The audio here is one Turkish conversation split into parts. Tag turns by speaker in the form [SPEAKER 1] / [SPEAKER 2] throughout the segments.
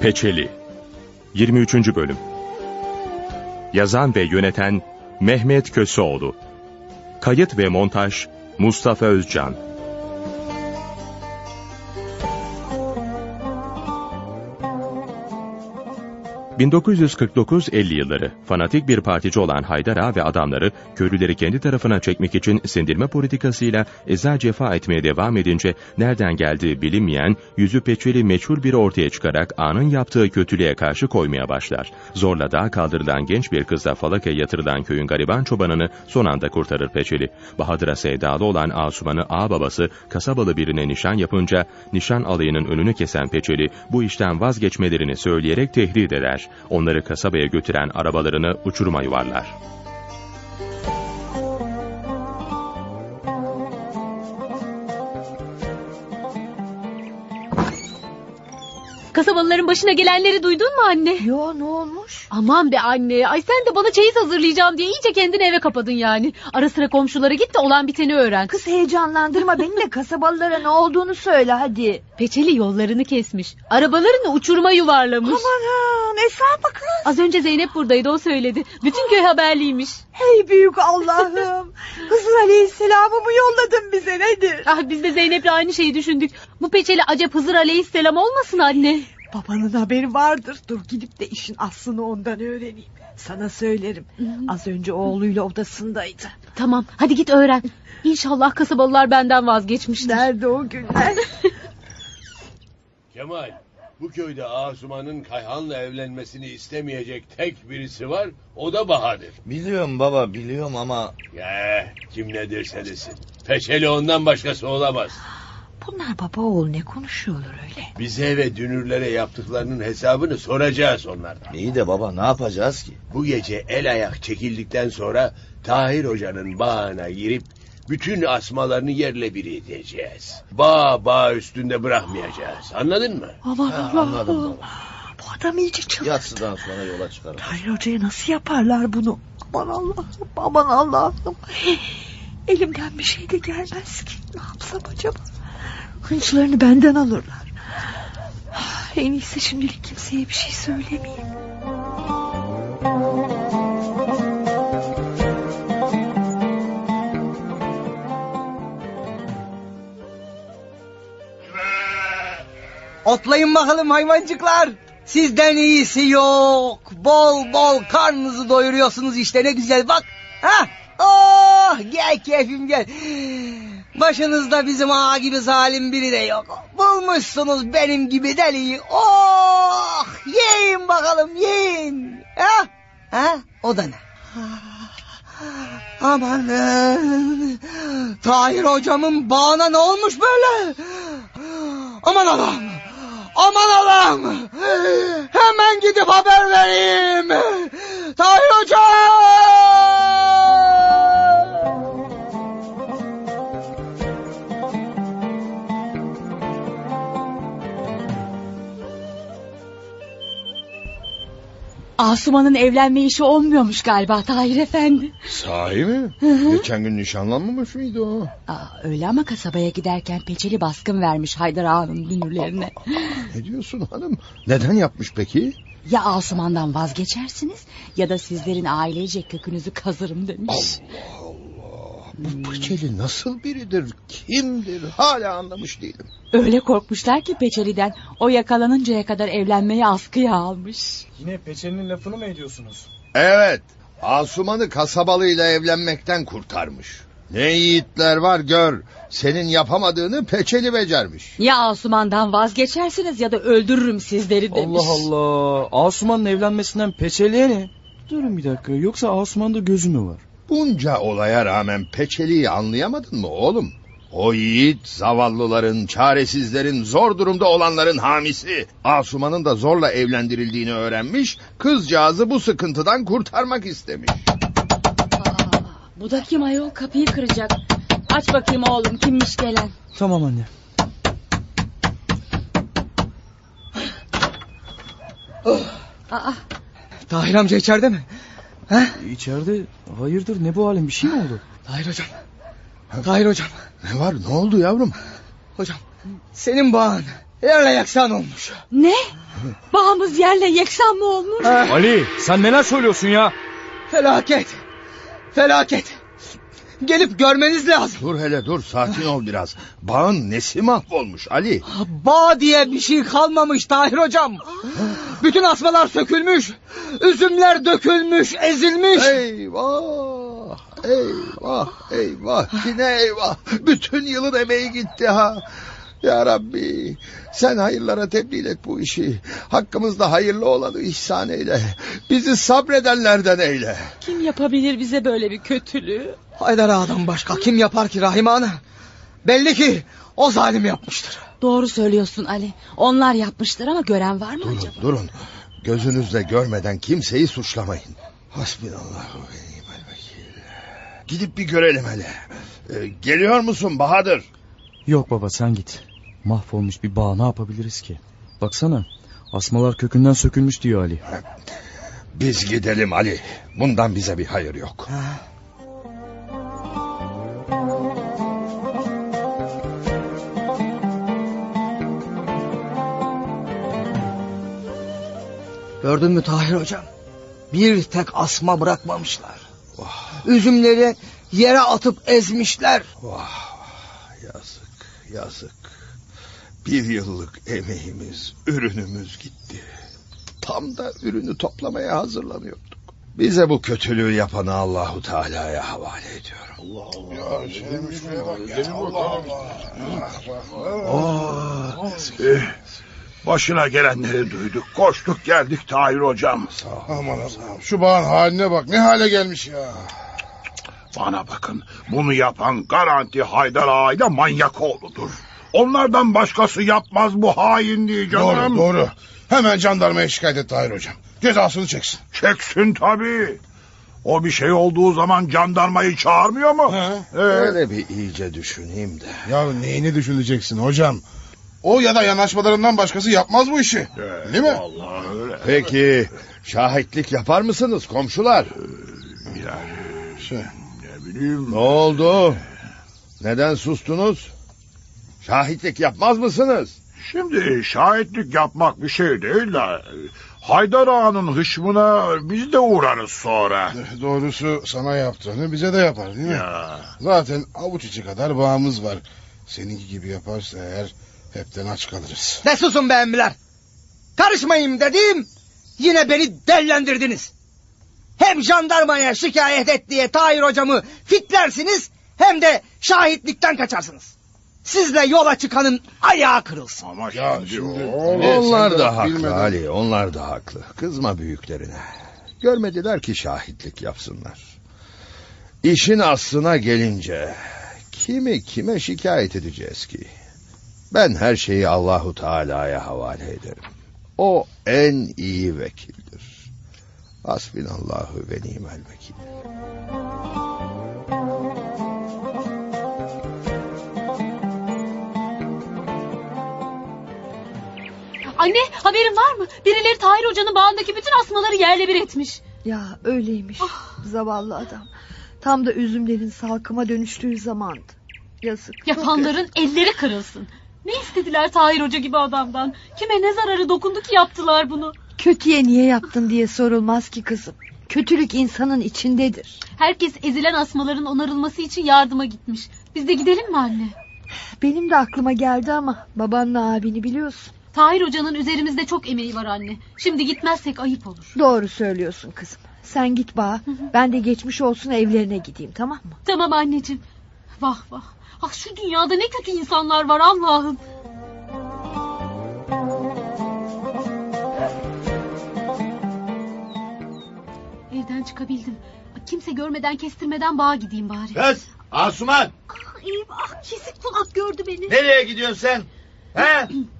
[SPEAKER 1] Peçeli 23. Bölüm Yazan ve yöneten Mehmet Köseoğlu Kayıt ve montaj Mustafa Özcan 1949-50 yılları fanatik bir partici olan Haydar Ağa ve adamları köylüleri kendi tarafına çekmek için sindirme politikasıyla eza cefa etmeye devam edince nereden geldiği bilinmeyen yüzü peçeli meçhul biri ortaya çıkarak Ağa'nın yaptığı kötülüğe karşı koymaya başlar. Zorla dağa kaldırılan genç bir kızla falakaya yatırılan köyün gariban çobanını son anda kurtarır peçeli. Bahadır'a sevdalı olan Asuman'ı ağa babası kasabalı birine nişan yapınca nişan alayının önünü kesen peçeli bu işten vazgeçmelerini söyleyerek tehdit eder. Onları kasabaya götüren arabalarını uçuruma yuvarlar.
[SPEAKER 2] Kasabalıların başına gelenleri duydun mu anne?
[SPEAKER 3] Yo ne olmuş?
[SPEAKER 2] Aman be anne. Ay sen de bana çeyiz hazırlayacağım diye iyice kendini eve kapadın yani. Ara sıra komşulara git de olan biteni öğren.
[SPEAKER 3] Kız heyecanlandırma beni de kasabalılara ne olduğunu söyle hadi.
[SPEAKER 2] Peçeli yollarını kesmiş. Arabalarını uçuruma yuvarlamış.
[SPEAKER 3] Aman Esra kız.
[SPEAKER 2] Az önce Zeynep buradaydı o söyledi. Bütün köy haberliymiş.
[SPEAKER 3] Hey büyük Allah'ım. Hızır Aleyhisselam'ı mı yolladın bize nedir?
[SPEAKER 2] Ah biz de Zeynep'le aynı şeyi düşündük. Bu peçeli acep Hızır Aleyhisselam olmasın anne.
[SPEAKER 3] Babanın haberi vardır. Dur gidip de işin aslını ondan öğreneyim. Sana söylerim. Az önce oğluyla odasındaydı.
[SPEAKER 2] Tamam hadi git öğren. İnşallah kasabalılar benden vazgeçmişler.
[SPEAKER 3] Nerede o günler?
[SPEAKER 4] Kemal, bu köyde Asuman'ın Kayhan'la evlenmesini istemeyecek tek birisi var, o da Bahadır.
[SPEAKER 5] Biliyorum baba biliyorum ama
[SPEAKER 4] Ya kim ne derse desin. Peçeli ondan başkası olamaz.
[SPEAKER 3] Bunlar baba oğul ne konuşuyorlar öyle?
[SPEAKER 4] Bize ve dünürlere yaptıklarının hesabını soracağız onlardan.
[SPEAKER 5] iyi de baba ne yapacağız ki?
[SPEAKER 4] Bu gece el ayak çekildikten sonra Tahir Hoca'nın bağına girip bütün asmalarını yerle bir edeceğiz. Bağ bağ üstünde bırakmayacağız. Anladın mı?
[SPEAKER 3] Aman
[SPEAKER 5] Ha,
[SPEAKER 3] Allah'ım.
[SPEAKER 5] anladım baba.
[SPEAKER 3] Bu adam iyice çıldırdı.
[SPEAKER 5] Yatsıdan sonra yola çıkarım.
[SPEAKER 3] Tahir Hoca'ya nasıl yaparlar bunu? Aman Allah'ım, aman Allah'ım. Elimden bir şey de gelmez ki. Ne yapsam acaba? Hınçlarını benden alırlar. En iyisi şimdilik kimseye bir şey söylemeyeyim.
[SPEAKER 6] Otlayın bakalım hayvancıklar. Sizden iyisi yok. Bol bol karnınızı doyuruyorsunuz işte ne güzel bak. Ha? Oh gel keyfim gel. Başınızda bizim ağa gibi zalim biri de yok. Bulmuşsunuz benim gibi deliyi. Oh yiyin bakalım yiyin. Ha? Ha? O da ne? Amanın. Tahir hocamın bağına ne olmuş böyle? Aman Allah'ım. Aman Allah'ım. Hemen gidip haber vereyim. Tahir Hoca.
[SPEAKER 7] Asuman'ın evlenme işi olmuyormuş galiba Tahir Efendi.
[SPEAKER 8] Sahi mi? Geçen gün nişanlanmamış mıydı o?
[SPEAKER 7] Aa, öyle ama kasabaya giderken peçeli baskın vermiş Haydar Ağa'nın dünürlerine.
[SPEAKER 8] Ne diyorsun hanım? Neden yapmış peki?
[SPEAKER 7] Ya Asuman'dan vazgeçersiniz ya da sizlerin ailece kökünüzü kazırım demiş.
[SPEAKER 8] Bu Peçeli nasıl biridir? Kimdir? Hala anlamış değilim.
[SPEAKER 7] Öyle korkmuşlar ki Peçeli'den o yakalanıncaya kadar evlenmeyi askıya almış.
[SPEAKER 9] Yine Peçeli'nin lafını mı ediyorsunuz?
[SPEAKER 8] Evet. Asuman'ı kasabalıyla evlenmekten kurtarmış. Ne yiğitler var gör. Senin yapamadığını Peçeli becermiş.
[SPEAKER 7] Ya Asuman'dan vazgeçersiniz ya da öldürürüm sizleri demiş.
[SPEAKER 9] Allah Allah. Asuman'ın evlenmesinden Peçeli'ye ne? Durun bir dakika. Yoksa Asuman'da gözü mü var?
[SPEAKER 8] Bunca olaya rağmen Peçeli'yi anlayamadın mı oğlum? O yiğit zavallıların, çaresizlerin, zor durumda olanların hamisi. Asuman'ın da zorla evlendirildiğini öğrenmiş, kızcağızı bu sıkıntıdan kurtarmak istemiş.
[SPEAKER 7] Bu da kim ayol kapıyı kıracak. Aç bakayım oğlum kimmiş gelen.
[SPEAKER 9] Tamam anne.
[SPEAKER 7] Aa,
[SPEAKER 6] Tahir amca içeride mi? Ha?
[SPEAKER 9] İçeride hayırdır ne bu halin bir şey mi oldu?
[SPEAKER 6] Tahir hocam. Tahir hocam.
[SPEAKER 8] Ne var, ne oldu yavrum?
[SPEAKER 6] Hocam senin bağın. yerle yeksan olmuş.
[SPEAKER 7] Ne? Bağımız yerle yeksan mı olmuş?
[SPEAKER 9] Ali sen neler söylüyorsun ya?
[SPEAKER 6] felaket. Felaket. Gelip görmeniz lazım.
[SPEAKER 8] Dur hele dur sakin ol biraz. Bağın nesi mahvolmuş Ali?
[SPEAKER 6] Bağ diye bir şey kalmamış Tahir hocam. Bütün asmalar sökülmüş. Üzümler dökülmüş, ezilmiş.
[SPEAKER 8] Eyvah! Eyvah! Eyvah! Yine eyvah! Bütün yılın emeği gitti ha! Ya Rabbi sen hayırlara tebliğ et bu işi. Hakkımızda hayırlı olanı ihsan eyle. Bizi sabredenlerden eyle.
[SPEAKER 7] Kim yapabilir bize böyle bir kötülüğü?
[SPEAKER 6] Haydar Ağa'dan başka kim yapar ki Rahime Ana? Belli ki o zalim yapmıştır.
[SPEAKER 7] Doğru söylüyorsun Ali. Onlar yapmışlar ama gören var mı
[SPEAKER 8] Durun
[SPEAKER 7] acaba?
[SPEAKER 8] durun. Gözünüzle görmeden kimseyi suçlamayın. Hasbinallahu ve ni'mel vekil. Gidip bir görelim hele. Ee, geliyor musun Bahadır?
[SPEAKER 9] Yok baba sen git. Mahvolmuş bir bağ ne yapabiliriz ki? Baksana asmalar kökünden sökülmüş diyor Ali.
[SPEAKER 8] Biz gidelim Ali. Bundan bize bir hayır yok.
[SPEAKER 6] Gördün mü Tahir hocam? Bir tek asma bırakmamışlar. Üzümleri yere atıp ezmişler.
[SPEAKER 8] Vah yazık yazık. Bir yıllık emeğimiz, ürünümüz gitti. Tam da ürünü toplamaya hazırlanıyorduk. Bize bu kötülüğü yapanı Allahu Teala'ya havale ediyorum.
[SPEAKER 10] Eh, Başına gelenleri duyduk. Koştuk geldik Tahir hocam.
[SPEAKER 11] Aman Allah'ım şu bağın haline bak ne hale gelmiş ya.
[SPEAKER 10] Bana bakın bunu yapan garanti Haydar Ağa'yla manyak oğludur. Onlardan başkası yapmaz bu hainliği canım.
[SPEAKER 11] Doğru doğru. Hemen jandarmaya şikayet et Tahir hocam. Cezasını çeksin.
[SPEAKER 10] Çeksin tabii. O bir şey olduğu zaman jandarmayı çağırmıyor mu? Ee,
[SPEAKER 8] Öyle bir iyice düşüneyim de.
[SPEAKER 11] Ya neyini düşüneceksin hocam? O ya da yanaşmalarından başkası yapmaz bu işi. Değil mi?
[SPEAKER 10] Vallahi öyle.
[SPEAKER 8] Peki şahitlik yapar mısınız komşular?
[SPEAKER 10] Yani
[SPEAKER 11] Şey,
[SPEAKER 10] ne bileyim.
[SPEAKER 8] Ne oldu? Neden sustunuz? Şahitlik yapmaz mısınız?
[SPEAKER 10] Şimdi şahitlik yapmak bir şey değil de... Haydar Ağa'nın hışmına biz de uğrarız sonra.
[SPEAKER 11] doğrusu sana yaptığını bize de yapar değil mi?
[SPEAKER 10] Ya.
[SPEAKER 11] Zaten avuç içi kadar bağımız var. Seninki gibi yaparsa eğer hepten aç kalırız.
[SPEAKER 6] Ne susun be emmiler. Karışmayayım dedim. Yine beni dellendirdiniz. Hem jandarmaya şikayet et diye Tahir hocamı fitlersiniz hem de şahitlikten kaçarsınız. Sizle yola çıkanın ayağı kırılsın.
[SPEAKER 10] Ama
[SPEAKER 11] Ya
[SPEAKER 10] şimdi,
[SPEAKER 11] sen
[SPEAKER 8] Onlar da haklı
[SPEAKER 11] bilmeden-
[SPEAKER 8] Ali, onlar da haklı. Kızma büyüklerine. Görmediler ki şahitlik yapsınlar. İşin aslına gelince kimi kime şikayet edeceğiz ki? Ben her şeyi Allahu Teala'ya havale ederim. O en iyi vekildir. Hasbinallahu ve ni'mel vekil.
[SPEAKER 2] Anne haberin var mı? Birileri Tahir Hoca'nın bağındaki bütün asmaları yerle bir etmiş.
[SPEAKER 3] Ya öyleymiş. Zavallı adam. Tam da üzümlerin salkıma dönüştüğü zamandı. Yazık.
[SPEAKER 2] Yapanların elleri kırılsın. Ne istediler Tahir Hoca gibi adamdan? Kime ne zararı dokundu ki yaptılar bunu?
[SPEAKER 3] Kötüye niye yaptın diye sorulmaz ki kızım. Kötülük insanın içindedir.
[SPEAKER 2] Herkes ezilen asmaların onarılması için yardıma gitmiş. Biz de gidelim mi anne?
[SPEAKER 3] Benim de aklıma geldi ama babanla abini biliyorsun.
[SPEAKER 2] Tahir Hoca'nın üzerimizde çok emeği var anne. Şimdi gitmezsek ayıp olur.
[SPEAKER 3] Doğru söylüyorsun kızım. Sen git bağ. Ben de geçmiş olsun evlerine gideyim tamam mı?
[SPEAKER 2] Tamam anneciğim. Vah vah. Ah şu dünyada ne kötü insanlar var Allah'ım. Evden çıkabildim. Kimse görmeden kestirmeden bağa gideyim bari.
[SPEAKER 5] Kız Asuman
[SPEAKER 2] Eyvah kesik kulak gördü beni.
[SPEAKER 5] nereye gidiyorsun sen? He?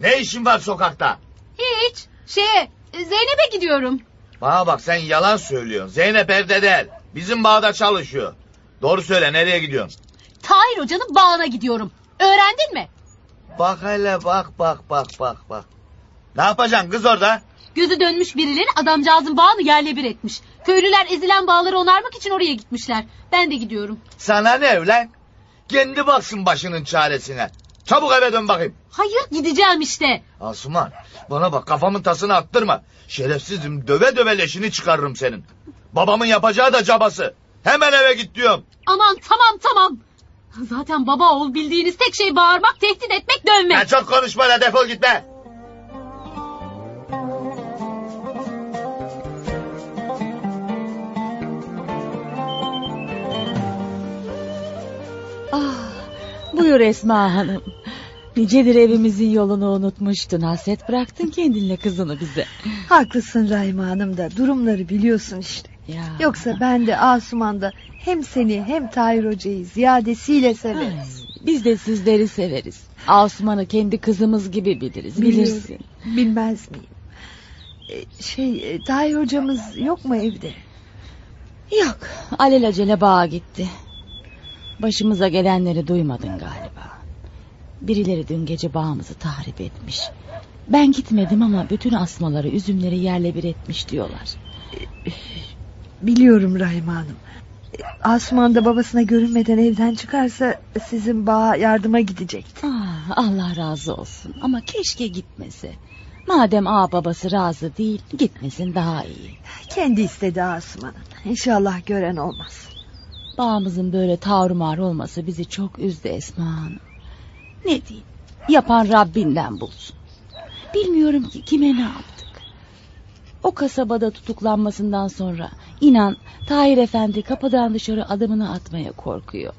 [SPEAKER 5] ne işin var sokakta?
[SPEAKER 2] Hiç. Şeye Zeynep'e gidiyorum.
[SPEAKER 5] Bana bak sen yalan söylüyorsun. Zeynep evde değil. Bizim bağda çalışıyor. Doğru söyle nereye gidiyorsun?
[SPEAKER 2] Tahir Hoca'nın bağına gidiyorum. Öğrendin mi?
[SPEAKER 5] Bak hele bak bak bak bak bak. Ne yapacaksın kız orada?
[SPEAKER 2] Gözü dönmüş birileri adamcağızın bağını yerle bir etmiş. Köylüler ezilen bağları onarmak için oraya gitmişler. Ben de gidiyorum.
[SPEAKER 5] Sana ne ulan? Kendi baksın başının çaresine. Çabuk eve dön bakayım.
[SPEAKER 2] Hayır gideceğim işte.
[SPEAKER 5] Asuman bana bak kafamın tasını attırma. Şerefsizim döve döve leşini çıkarırım senin. Babamın yapacağı da cabası. Hemen eve git diyorum.
[SPEAKER 2] Aman tamam tamam. Zaten baba oğul bildiğiniz tek şey bağırmak, tehdit etmek, dövmek.
[SPEAKER 5] Ben çok konuşma la defol git be.
[SPEAKER 7] Ah, buyur Esma Hanım. Nicedir evimizin yolunu unutmuştun. Hasret bıraktın kendinle kızını bize.
[SPEAKER 3] Haklısın Rahime Hanım da durumları biliyorsun işte.
[SPEAKER 7] Ya.
[SPEAKER 3] Yoksa ben de Asuman da hem seni hem Tahir Hoca'yı ziyadesiyle
[SPEAKER 7] Ay,
[SPEAKER 3] severiz.
[SPEAKER 7] biz de sizleri severiz. Asuman'ı kendi kızımız gibi biliriz.
[SPEAKER 3] Biliyorum.
[SPEAKER 7] Bilirsin.
[SPEAKER 3] Bilmez miyim? Ee, Şey e, Tahir hocamız yok mu evde?
[SPEAKER 7] Yok. Alelacele bağa gitti. Başımıza gelenleri duymadın galiba. Birileri dün gece bağımızı tahrip etmiş. Ben gitmedim ama bütün asmaları, üzümleri yerle bir etmiş diyorlar.
[SPEAKER 3] Biliyorum Rahime Hanım. Asuman da babasına görünmeden evden çıkarsa sizin bağa yardıma gidecekti.
[SPEAKER 7] Ah, Allah razı olsun ama keşke gitmese. Madem ağa babası razı değil gitmesin daha iyi.
[SPEAKER 3] Kendi istedi Asuman'ın. İnşallah gören olmaz.
[SPEAKER 7] Bağımızın böyle tavrımar olması bizi çok üzdü Esma Hanım. Ne diyeyim yapan Rabbinden bulsun. Bilmiyorum ki kime ne yaptık. O kasabada tutuklanmasından sonra inan Tahir Efendi kapıdan dışarı adımını atmaya korkuyor.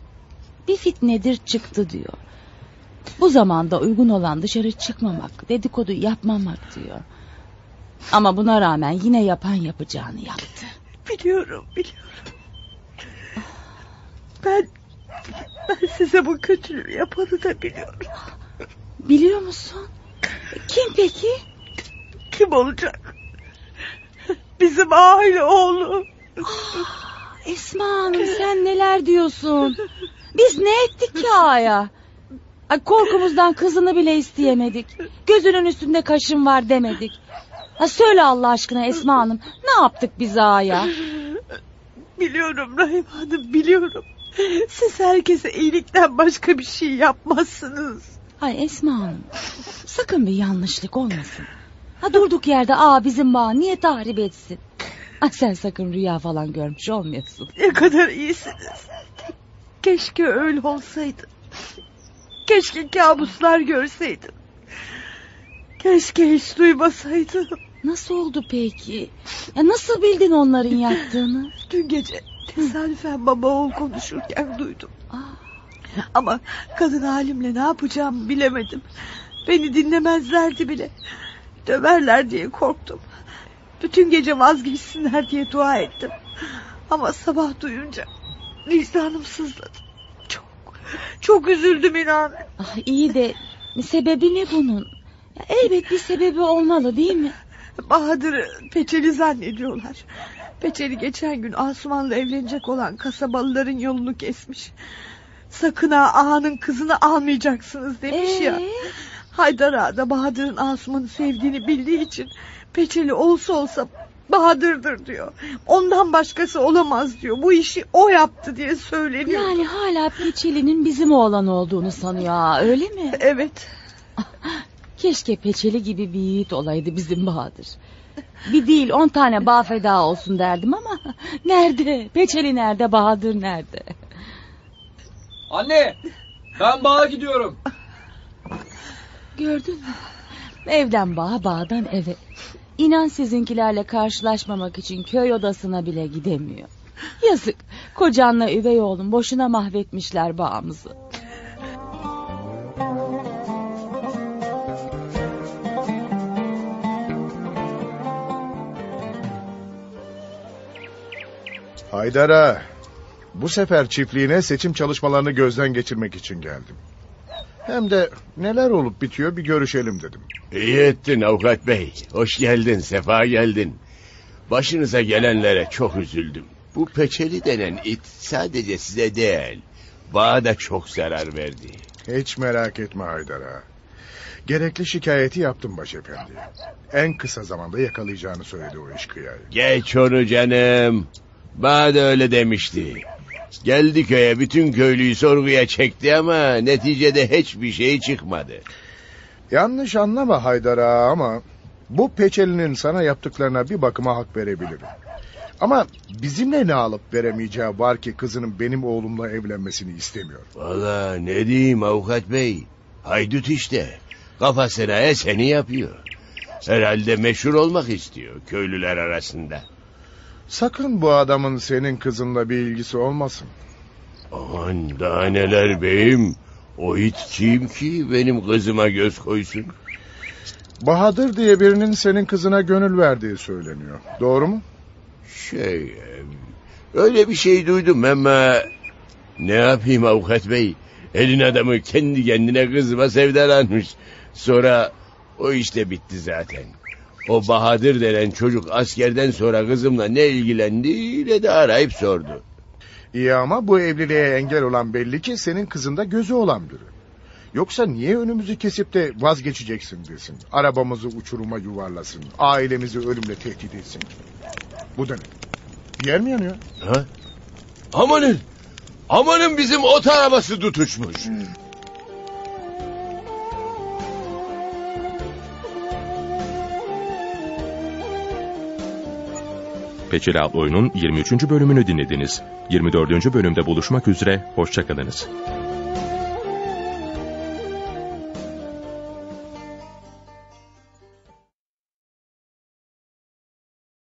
[SPEAKER 7] Bir fitnedir çıktı diyor. Bu zamanda uygun olan dışarı çıkmamak, dedikodu yapmamak diyor. Ama buna rağmen yine yapan yapacağını yaptı.
[SPEAKER 3] Biliyorum, biliyorum. Ben, ben size bu kötülüğü yapanı da biliyorum.
[SPEAKER 7] Biliyor musun? Kim peki?
[SPEAKER 3] Kim olacak? Bizim aile oğlu.
[SPEAKER 7] Esma Hanım sen neler diyorsun? Biz ne ettik ki ağaya? Ay, korkumuzdan kızını bile isteyemedik. Gözünün üstünde kaşın var demedik. Ha, söyle Allah aşkına Esma Hanım. Ne yaptık biz ağaya?
[SPEAKER 3] Biliyorum Rahim Hanım, biliyorum. Herkese iyilikten başka bir şey yapmazsınız.
[SPEAKER 7] Ay Esma Hanım. Sakın bir yanlışlık olmasın. Ha durduk yerde aa bizim bağ niye tahrip etsin? Ay sen sakın rüya falan görmüş olmayasın.
[SPEAKER 3] Ne kadar iyisiniz. Keşke öyle olsaydı. Keşke kabuslar görseydim. Keşke hiç duymasaydım.
[SPEAKER 7] Nasıl oldu peki? Ya nasıl bildin onların yaptığını?
[SPEAKER 3] Dün gece tesadüfen baba oğul konuşurken duydum.
[SPEAKER 7] Aa,
[SPEAKER 3] Ama kadın halimle ne yapacağımı bilemedim. Beni dinlemezlerdi bile. Döverler diye korktum. Bütün gece vazgeçsinler diye dua ettim. Ama sabah duyunca vicdanım sızladı. Çok, çok üzüldüm inan.
[SPEAKER 7] ah, iyi de sebebi ne bunun? Ya, elbet bir sebebi olmalı değil mi?
[SPEAKER 3] Bahadır'ı peçeli zannediyorlar. Peçeli geçen gün Asuman'la evlenecek olan kasabalıların yolunu kesmiş. Sakın ha ağanın kızını almayacaksınız demiş ya.
[SPEAKER 7] Ee?
[SPEAKER 3] Haydar ağa da Bahadır'ın Asuman'ı sevdiğini bildiği için peçeli olsa olsa Bahadır'dır diyor. Ondan başkası olamaz diyor. Bu işi o yaptı diye söyleniyor.
[SPEAKER 7] Yani hala Peçeli'nin bizim oğlan olduğunu sanıyor ha, öyle mi?
[SPEAKER 3] Evet.
[SPEAKER 7] Keşke Peçeli gibi bir yiğit olaydı bizim Bahadır. Bir değil on tane bağ feda olsun derdim ama nerede? Peçeli nerede? Bahadır nerede?
[SPEAKER 12] Anne ben bağa gidiyorum.
[SPEAKER 7] Gördün mü? Evden bağa bağdan eve. İnan sizinkilerle karşılaşmamak için köy odasına bile gidemiyor. Yazık. Kocanla üvey oğlum boşuna mahvetmişler bağımızı.
[SPEAKER 11] Haydar'a bu sefer çiftliğine seçim çalışmalarını gözden geçirmek için geldim. Hem de neler olup bitiyor bir görüşelim dedim.
[SPEAKER 4] İyi ettin avukat bey. Hoş geldin, sefa geldin. Başınıza gelenlere çok üzüldüm. Bu peçeli denen it sadece size değil, bana da çok zarar verdi.
[SPEAKER 11] Hiç merak etme Haydar'a. Gerekli şikayeti yaptım başefendi. En kısa zamanda yakalayacağını söyledi o eşkıyayı.
[SPEAKER 4] Geç onu canım. Bana da öyle demişti. Geldi köye bütün köylüyü sorguya çekti ama neticede hiçbir şey çıkmadı.
[SPEAKER 11] Yanlış anlama Haydar ağa ama bu peçelinin sana yaptıklarına bir bakıma hak verebilirim. Ama bizimle ne alıp veremeyeceği var ki kızının benim oğlumla evlenmesini istemiyor.
[SPEAKER 4] Valla ne diyeyim avukat bey. Haydut işte. Kafasına eseni yapıyor. Herhalde meşhur olmak istiyor köylüler arasında.
[SPEAKER 11] Sakın bu adamın senin kızınla bir ilgisi olmasın.
[SPEAKER 4] Aman daha neler beyim. O it kim ki benim kızıma göz koysun?
[SPEAKER 11] Bahadır diye birinin senin kızına gönül verdiği söyleniyor. Doğru mu?
[SPEAKER 4] Şey, öyle bir şey duydum ama... Ne yapayım avukat bey? Elin adamı kendi kendine kızıma sevdalanmış. Sonra o işte bitti zaten. O Bahadır denen çocuk askerden sonra kızımla ne ilgilendi ne de arayıp sordu.
[SPEAKER 11] İyi ama bu evliliğe engel olan belli ki senin kızında gözü olan biri. Yoksa niye önümüzü kesip de vazgeçeceksin desin. Arabamızı uçuruma yuvarlasın. Ailemizi ölümle tehdit etsin. Bu da ne? Bir yer mi yanıyor?
[SPEAKER 4] Ha? Amanın! Amanın bizim ot arabası tutuşmuş.
[SPEAKER 1] Peçeli adlı oyunun 23. bölümünü dinlediniz. 24. bölümde buluşmak üzere, hoşçakalınız.